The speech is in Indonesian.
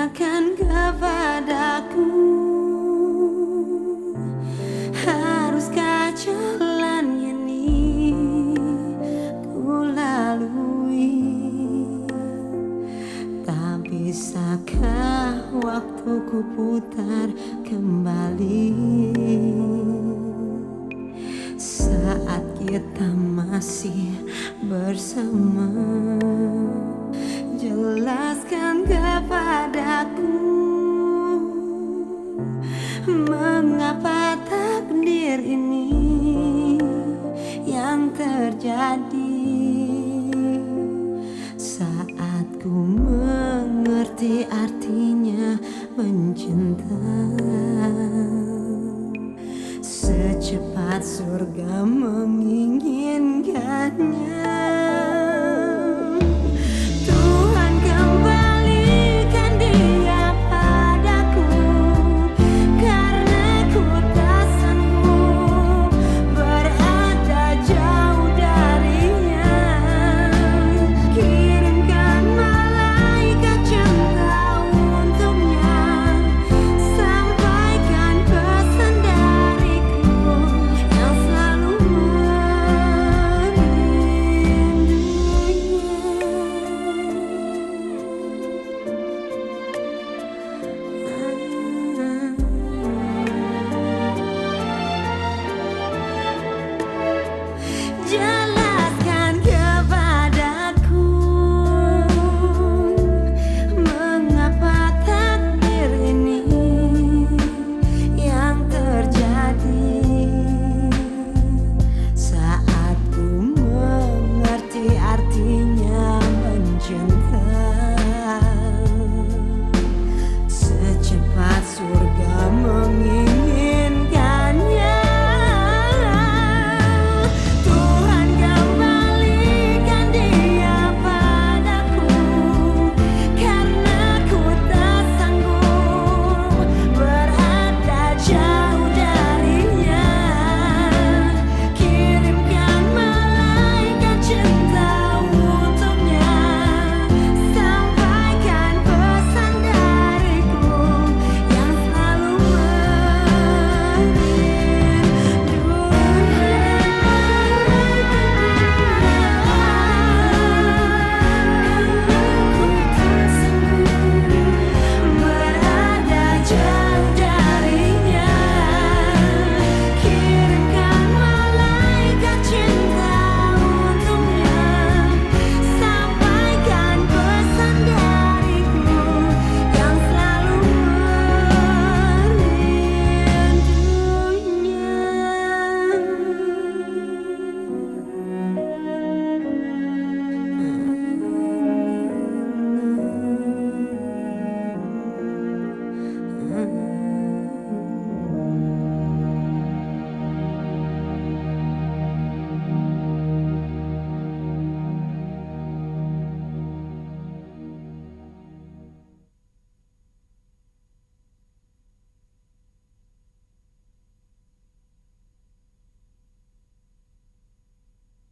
katakan kepadaku. Haruskah jalan ini ku lalui? Tak bisakah waktuku putar kembali? Saat kita masih bersama terjadi saat ku mengerti artinya mencinta, secepat surga menginginkannya.